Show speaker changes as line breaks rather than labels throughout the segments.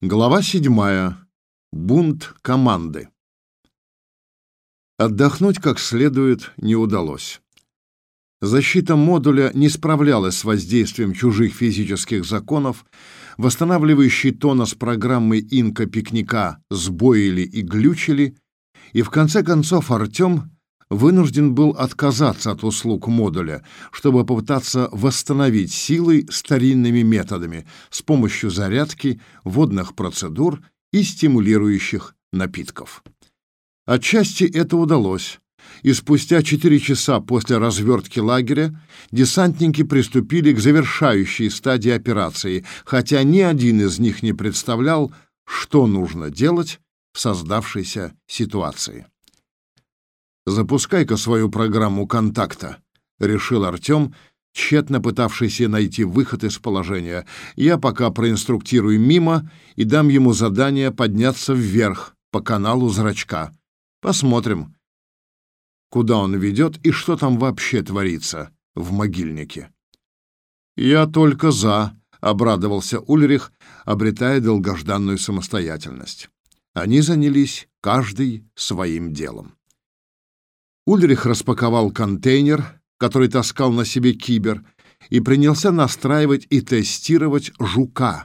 Глава седьмая. Бунт команды. Отдохнуть как следует не удалось. Защита модуля не справлялась с воздействием чужих физических законов, восстанавливающий тонус программы инка-пикника сбоили и глючили, и в конце концов Артем вынужден был отказаться от услуг модуля, чтобы попытаться восстановить силы старинными методами с помощью зарядки, водных процедур и стимулирующих напитков. Отчасти это удалось, и спустя четыре часа после развертки лагеря десантники приступили к завершающей стадии операции, хотя ни один из них не представлял, что нужно делать в создавшейся ситуации. «Запускай-ка свою программу контакта», — решил Артем, тщетно пытавшийся найти выход из положения. «Я пока проинструктирую мимо и дам ему задание подняться вверх по каналу зрачка. Посмотрим, куда он ведет и что там вообще творится в могильнике». «Я только за», — обрадовался Ульрих, обретая долгожданную самостоятельность. Они занялись каждый своим делом. Ульрих распаковал контейнер, который таскал на себе кибер, и принялся настраивать и тестировать жука,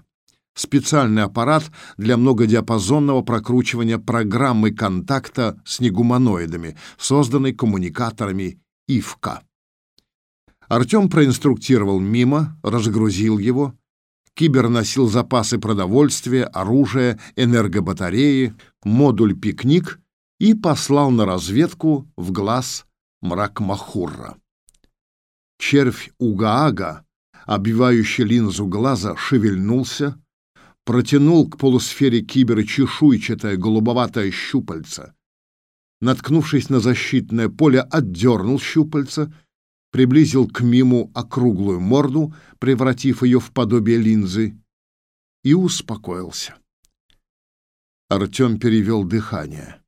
специальный аппарат для многодиапазонного прокручивания программы контакта с негуманоидами, созданной коммуникаторами ИФКА. Артем проинструктировал мимо, разгрузил его. Кибер носил запасы продовольствия, оружия, энергобатареи, модуль «Пикник» и послал на разведку в глаз Мракмахурра. Червь Угаага, обвивающий линзу глаза, шевельнулся, протянул к полусфере кибера чешуйчатое голубоватое щупальце. Наткнувшись на защитное поле, отдернул щупальце, приблизил к миму округлую морду, превратив ее в подобие линзы, и успокоился. Артем перевел дыхание.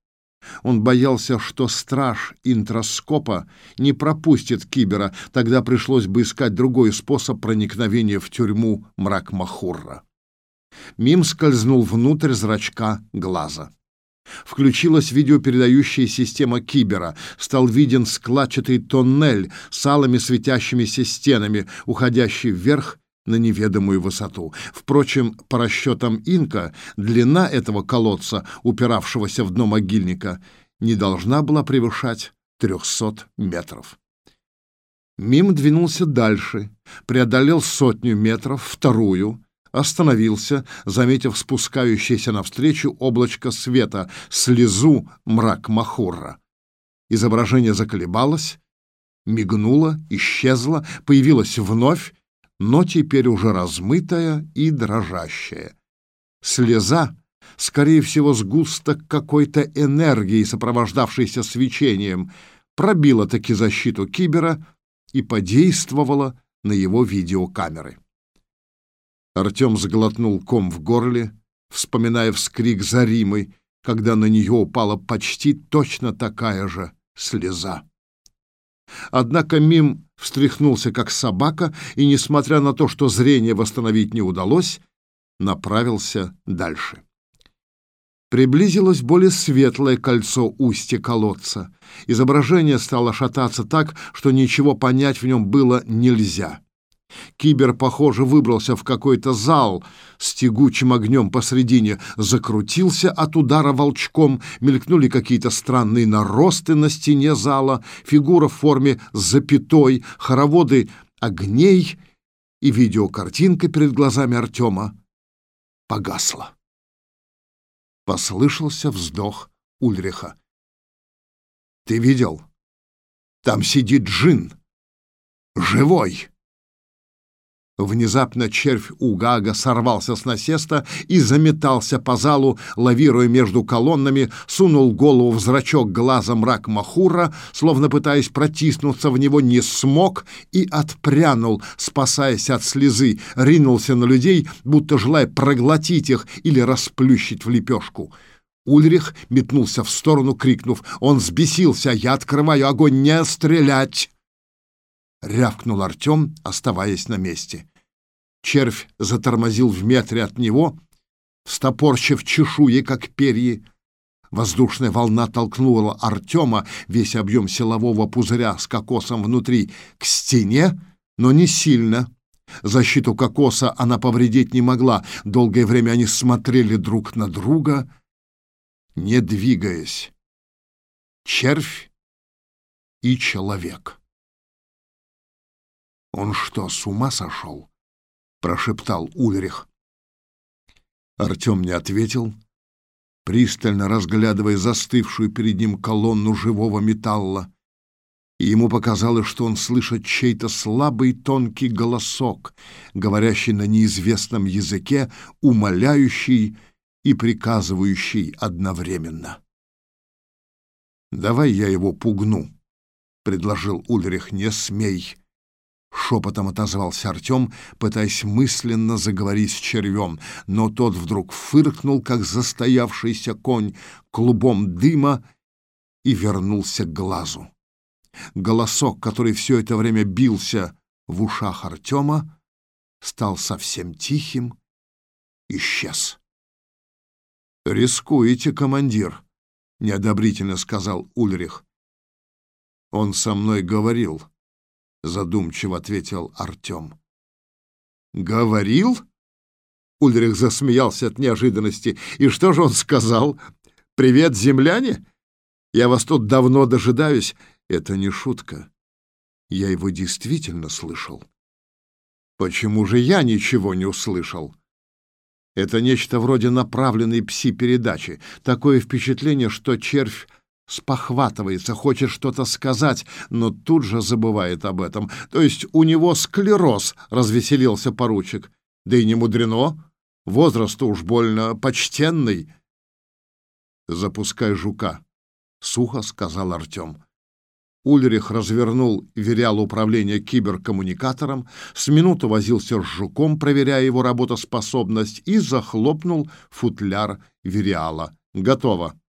Он боялся, что страж интроскопа не пропустит кибера, тогда пришлось бы искать другой способ проникновения в тюрьму мрак Махурра. Мим скользнул внутрь зрачка глаза. Включилась видеопередающая система кибера. Стал виден складчатый тоннель с алыми светящимися стенами, уходящий вверх на неведомую высоту. Впрочем, по расчетам Инка, длина этого колодца, упиравшегося в дно могильника, не должна была превышать 300 метров. Мим двинулся дальше, преодолел сотню метров, вторую, остановился, заметив спускающееся навстречу облачко света, слезу мрак Махурра. Изображение заколебалось, мигнуло, исчезло, появилось вновь, но теперь уже размытая и дрожащая. Слеза, скорее всего, сгусток какой-то энергии, сопровождавшейся свечением, пробила таки защиту кибера и подействовала на его видеокамеры. Артем заглотнул ком в горле, вспоминая вскрик Заримы, когда на нее упала почти точно такая же слеза. Однако Мим встряхнулся как собака и, несмотря на то, что зрение восстановить не удалось, направился дальше. Приблизилось более светлое кольцо устья колодца. Изображение стало шататься так, что ничего понять в нем было нельзя. Кибер, похоже, выбрался в какой-то зал с тягучим огнем посредине, закрутился от удара волчком, мелькнули какие-то странные наросты на стене зала, фигура в форме запятой, хороводы огней, и видеокартинка перед глазами Артема погасла. Послышался вздох Ульриха. «Ты видел? Там сидит джин. Живой!» Внезапно червь Угага сорвался с насеста и заметался по залу, лавируя между колоннами, сунул голову в зрачок глаза мрак Махура, словно пытаясь протиснуться в него, не смог и отпрянул, спасаясь от слезы, ринулся на людей, будто желая проглотить их или расплющить в лепешку. Ульрих метнулся в сторону, крикнув «Он взбесился! Я открываю огонь! Не стрелять!» Рявкнул Артем, оставаясь на месте. Червь затормозил в метре от него, встопорщив чешуи, как перья. Воздушная волна толкнула Артема, весь объем силового пузыря с кокосом внутри, к стене, но не сильно. Защиту кокоса она повредить не могла. Долгое время они смотрели друг на друга, не двигаясь. Червь и человек. «Он что, с ума сошел?» — прошептал Ульрих. Артем не ответил, пристально разглядывая застывшую перед ним колонну живого металла. И ему показалось, что он слышит чей-то слабый тонкий голосок, говорящий на неизвестном языке, умоляющий и приказывающий одновременно. «Давай я его пугну», — предложил Ульрих, — «не смей». Шепотом отозвался Артем, пытаясь мысленно заговорить с червем, но тот вдруг фыркнул, как застоявшийся конь, клубом дыма и вернулся к глазу. Голосок, который все это время бился в ушах Артема, стал совсем тихим, исчез. «Рискуете, командир», — неодобрительно сказал Ульрих. «Он со мной говорил» задумчиво ответил Артем. Говорил? Ульрих засмеялся от неожиданности. И что же он сказал? Привет, земляне? Я вас тут давно дожидаюсь. Это не шутка. Я его действительно слышал. Почему же я ничего не услышал? Это нечто вроде направленной пси-передачи. Такое впечатление, что червь спохватывается, хочет что-то сказать, но тут же забывает об этом. То есть у него склероз, развеселился поручик. Да и не мудрено, возраст уж больно почтенный. Запускай жука, сухо сказал Артем. Ульрих развернул верял управления киберкоммуникатором, с минуту возился с жуком, проверяя его работоспособность, и захлопнул футляр вериала. Готово.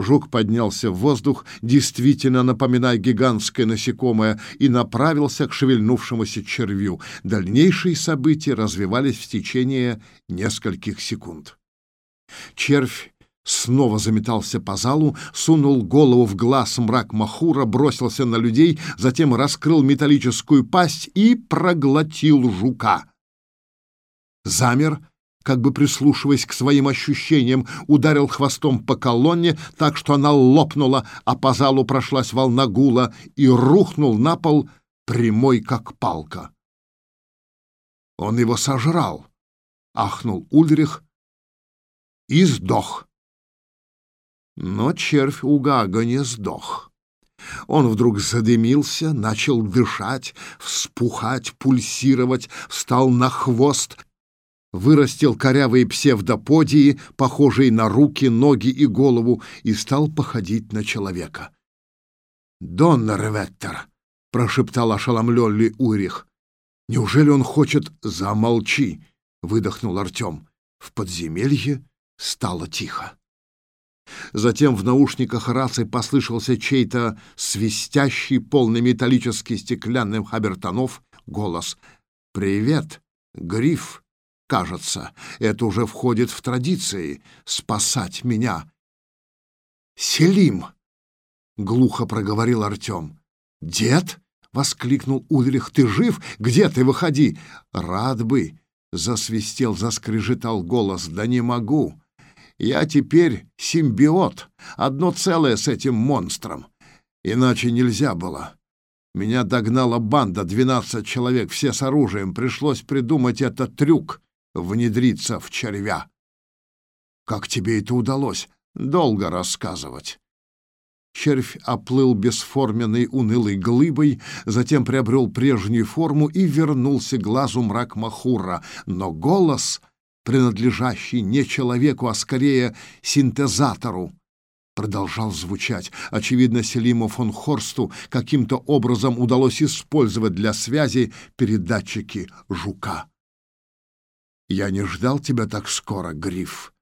Жук поднялся в воздух, действительно напоминая гигантское насекомое, и направился к шевельнувшемуся червю. Дальнейшие события развивались в течение нескольких секунд. Червь снова заметался по залу, сунул голову в глаз мрак Махура, бросился на людей, затем раскрыл металлическую пасть и проглотил жука. Замер, как бы прислушиваясь к своим ощущениям, ударил хвостом по колонне, так что она лопнула, а по залу прошлась волна гула и рухнул на пол прямой, как палка. Он его сожрал, ахнул Ульрих и сдох. Но червь у Гага не сдох. Он вдруг задымился, начал дышать, вспухать, пульсировать, встал на хвост вырастил корявые псевдоподии, похожие на руки, ноги и голову, и стал походить на человека. «Доннер Веттер!» — прошептал ошеломленный Урих. «Неужели он хочет...» «Замолчи!» — выдохнул Артем. В подземелье стало тихо. Затем в наушниках рации послышался чей-то свистящий, полный металлический стеклянных обертонов голос. «Привет, Гриф!» Кажется, это уже входит в традиции — спасать меня. «Селим!» — глухо проговорил Артем. «Дед?» — воскликнул Ульрих. «Ты жив? Где ты? Выходи!» «Рад бы!» — засвистел, заскрежетал голос. «Да не могу! Я теперь симбиот, одно целое с этим монстром. Иначе нельзя было. Меня догнала банда, двенадцать человек, все с оружием. Пришлось придумать этот трюк внедриться в червя. Как тебе это удалось? Долго рассказывать. Червь оплыл бесформенной унылой глыбой, затем приобрел прежнюю форму и вернулся глазу мрак Махура, но голос, принадлежащий не человеку, а скорее синтезатору, продолжал звучать. Очевидно, Селиму фон Хорсту каким-то образом удалось использовать для связи передатчики жука. Я не ждал тебя так скоро, Гриф.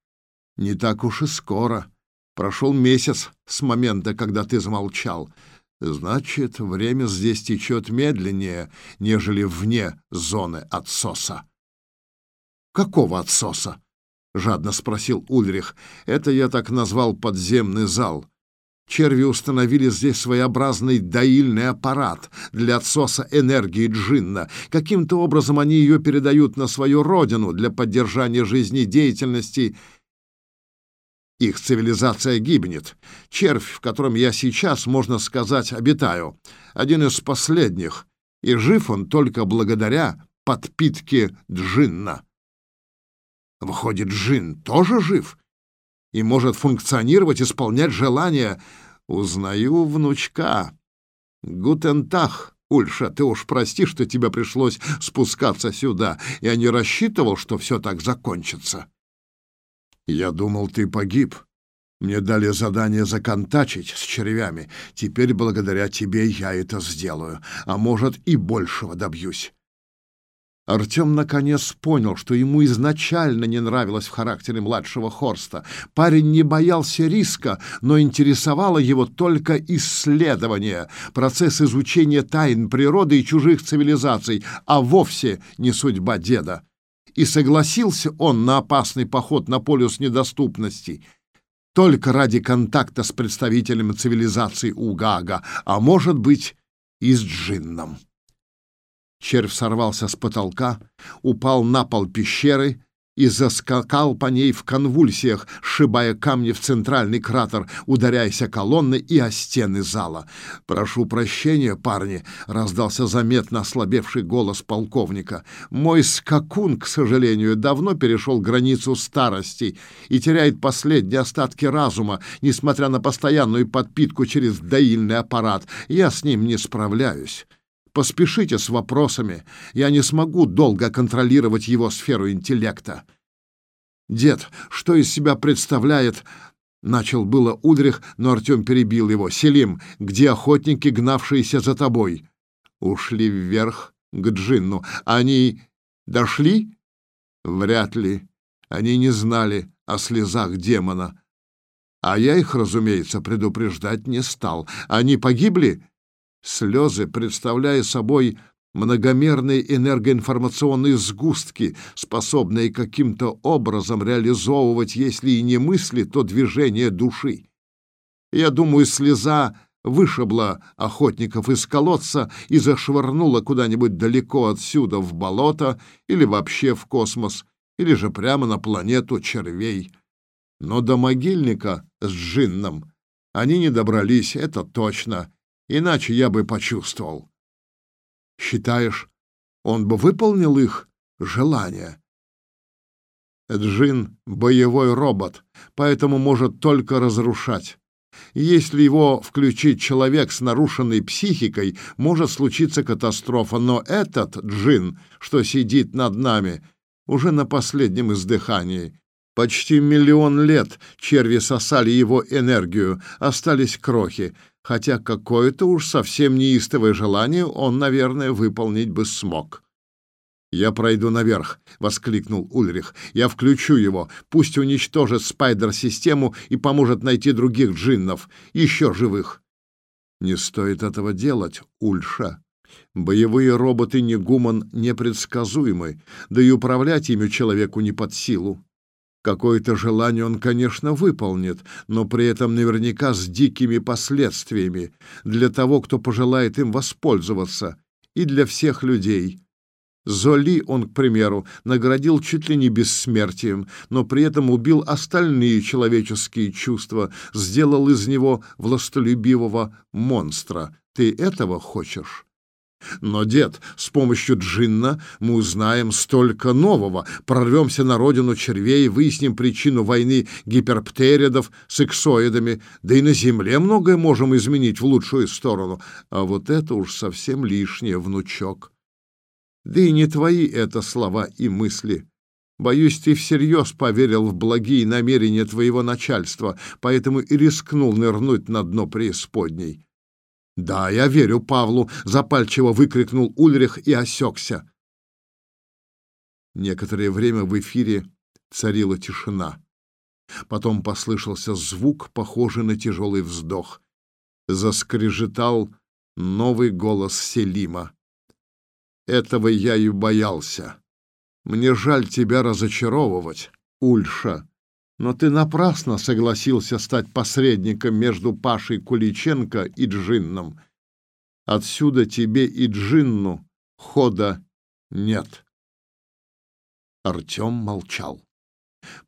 Не так уж и скоро. Прошел месяц с момента, когда ты замолчал. Значит, время здесь течет медленнее, нежели вне зоны отсоса. Какого отсоса? жадно спросил Ульрих. Это я так назвал подземный зал. Черви установили здесь своеобразный доильный аппарат для отсоса энергии джинна. Каким-то образом они ее передают на свою родину для поддержания жизнедеятельности. Их цивилизация гибнет. Червь, в котором я сейчас, можно сказать, обитаю, один из последних, и жив он только благодаря подпитке джинна. Выходит, джин тоже жив? И может функционировать, исполнять желания. Узнаю внучка. Гутентах, Ульша, ты уж прости, что тебе пришлось спускаться сюда. Я не рассчитывал, что все так закончится. Я думал, ты погиб. Мне дали задание законтачить с червями. Теперь благодаря тебе я это сделаю, а может и большего добьюсь. Артем наконец понял, что ему изначально не нравилось в характере младшего Хорста. Парень не боялся риска, но интересовало его только исследование, процесс изучения тайн природы и чужих цивилизаций, а вовсе не судьба деда. И согласился он на опасный поход на полюс недоступности только ради контакта с представителем цивилизации Угага, а может быть и с джинном. Червь сорвался с потолка, упал на пол пещеры и заскакал по ней в конвульсиях, сшибая камни в центральный кратер, ударяясь о колонны и о стены зала. «Прошу прощения, парни», — раздался заметно ослабевший голос полковника. «Мой скакун, к сожалению, давно перешел границу старости и теряет последние остатки разума, несмотря на постоянную подпитку через доильный аппарат. Я с ним не справляюсь». Поспешите с вопросами. Я не смогу долго контролировать его сферу интеллекта. Дед, что из себя представляет... Начал было Удрих, но Артем перебил его. «Селим, где охотники, гнавшиеся за тобой?» «Ушли вверх, к Джинну. Они дошли?» «Вряд ли. Они не знали о слезах демона. А я их, разумеется, предупреждать не стал. Они погибли?» Слезы, представляя собой многомерные энергоинформационные сгустки, способные каким-то образом реализовывать, если и не мысли, то движение души. Я думаю, слеза вышибла охотников из колодца и зашвырнула куда-нибудь далеко отсюда в болото или вообще в космос, или же прямо на планету червей. Но до могильника с джинном они не добрались, это точно, Иначе я бы почувствовал. Считаешь, он бы выполнил их желание? Джин — боевой робот, поэтому может только разрушать. Если его включить человек с нарушенной психикой, может случиться катастрофа, но этот джин, что сидит над нами, уже на последнем издыхании. Почти миллион лет черви сосали его энергию, остались крохи хотя какое-то уж совсем неистовое желание он, наверное, выполнить бы смог. «Я пройду наверх», — воскликнул Ульрих. «Я включу его. Пусть уничтожит спайдер-систему и поможет найти других джиннов, еще живых». «Не стоит этого делать, Ульша. Боевые роботы Негуман непредсказуемы, да и управлять ими человеку не под силу. Какое-то желание он, конечно, выполнит, но при этом наверняка с дикими последствиями для того, кто пожелает им воспользоваться, и для всех людей. Золи он, к примеру, наградил чуть ли не бессмертием, но при этом убил остальные человеческие чувства, сделал из него властолюбивого монстра. Ты этого хочешь? Но, дед, с помощью джинна мы узнаем столько нового, прорвемся на родину червей, выясним причину войны гиперптеридов с эксоидами, да и на Земле многое можем изменить в лучшую сторону. А вот это уж совсем лишнее, внучок. Да и не твои это слова и мысли. Боюсь, ты всерьез поверил в благие намерения твоего начальства, поэтому и рискнул нырнуть на дно преисподней. «Да, я верю Павлу!» — запальчиво выкрикнул Ульрих и осекся. Некоторое время в эфире царила тишина. Потом послышался звук, похожий на тяжелый вздох. Заскрежетал новый голос Селима. «Этого я и боялся. Мне жаль тебя разочаровывать, Ульша, но ты напрасно согласился стать посредником между Пашей Куличенко и Джинном. Отсюда тебе и Джинну хода нет. Артем молчал.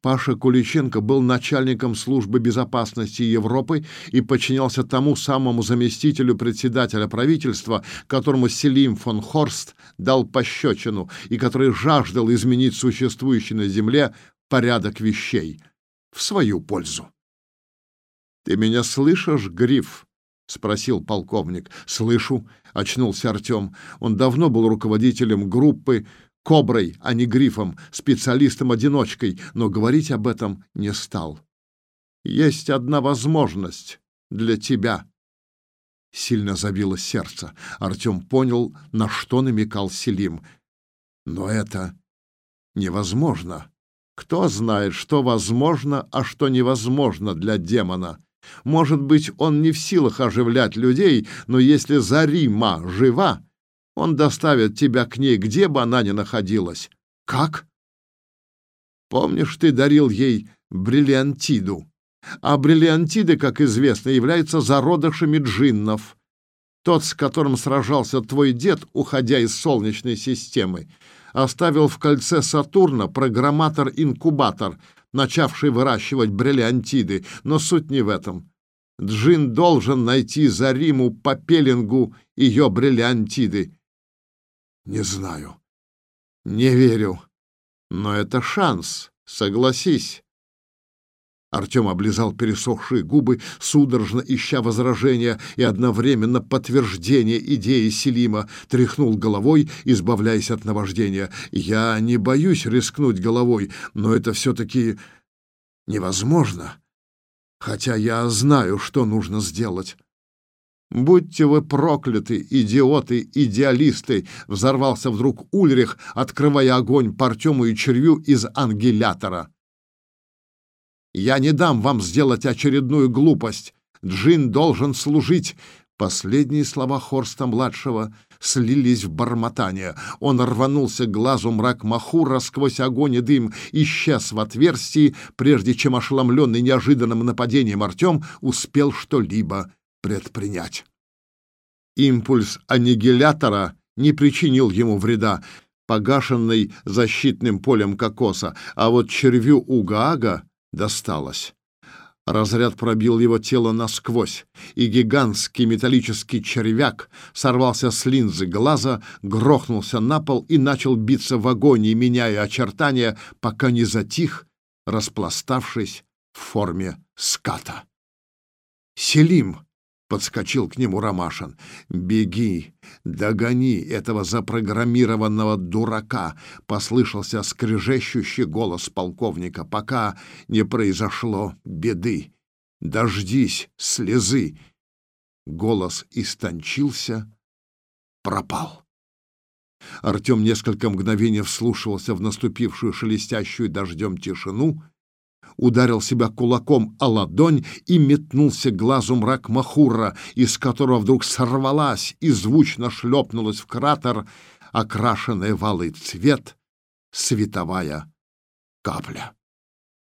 Паша Куличенко был начальником службы безопасности Европы и подчинялся тому самому заместителю председателя правительства, которому Селим фон Хорст дал пощечину и который жаждал изменить существующий на земле порядок вещей в свою пользу. «Ты меня слышишь, Гриф?» — спросил полковник. «Слышу», — очнулся Артем. Он давно был руководителем группы коброй, а не грифом, специалистом-одиночкой, но говорить об этом не стал. Есть одна возможность для тебя. Сильно забилось сердце. Артем понял, на что намекал Селим. Но это невозможно. Кто знает, что возможно, а что невозможно для демона? Может быть, он не в силах оживлять людей, но если Зарима жива, он доставит тебя к ней, где бы она ни находилась. Как? Помнишь, ты дарил ей бриллиантиду? А бриллиантиды, как известно, являются зародышами джиннов. Тот, с которым сражался твой дед, уходя из Солнечной системы, оставил в кольце Сатурна программатор-инкубатор, начавший выращивать бриллиантиды, но суть не в этом. Джин должен найти за Риму по пеленгу ее бриллиантиды, не знаю. Не верю. Но это шанс, согласись. Артем облизал пересохшие губы, судорожно ища возражения и одновременно подтверждение идеи Селима, тряхнул головой, избавляясь от наваждения. «Я не боюсь рискнуть головой, но это все-таки невозможно. Хотя я знаю, что нужно сделать». «Будьте вы прокляты, идиоты, идеалисты!» — взорвался вдруг Ульрих, открывая огонь по Артему и червю из ангелятора. «Я не дам вам сделать очередную глупость. Джин должен служить!» Последние слова Хорста-младшего слились в бормотание. Он рванулся глазу мрак Махура сквозь огонь и дым, исчез в отверстии, прежде чем ошеломленный неожиданным нападением Артем успел что-либо предпринять. Импульс аннигилятора не причинил ему вреда, погашенный защитным полем кокоса, а вот червю Угаага досталось. Разряд пробил его тело насквозь, и гигантский металлический червяк сорвался с линзы глаза, грохнулся на пол и начал биться в агонии, меняя очертания, пока не затих, распластавшись в форме ската. «Селим!» Подскочил к нему Ромашин. «Беги, догони этого запрограммированного дурака!» Послышался скрежещущий голос полковника. «Пока не произошло беды. Дождись слезы!» Голос истончился, пропал. Артем несколько мгновений вслушивался в наступившую шелестящую дождем тишину — ударил себя кулаком о ладонь и метнулся глазу мрак Махура, из которого вдруг сорвалась и звучно шлепнулась в кратер, окрашенная в алый цвет, световая капля.